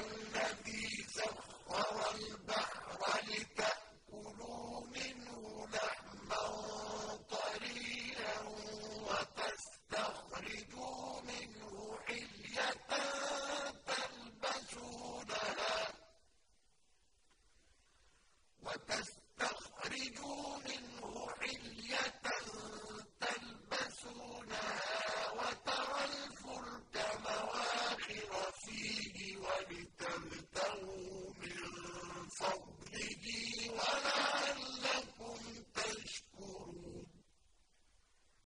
الَّذِي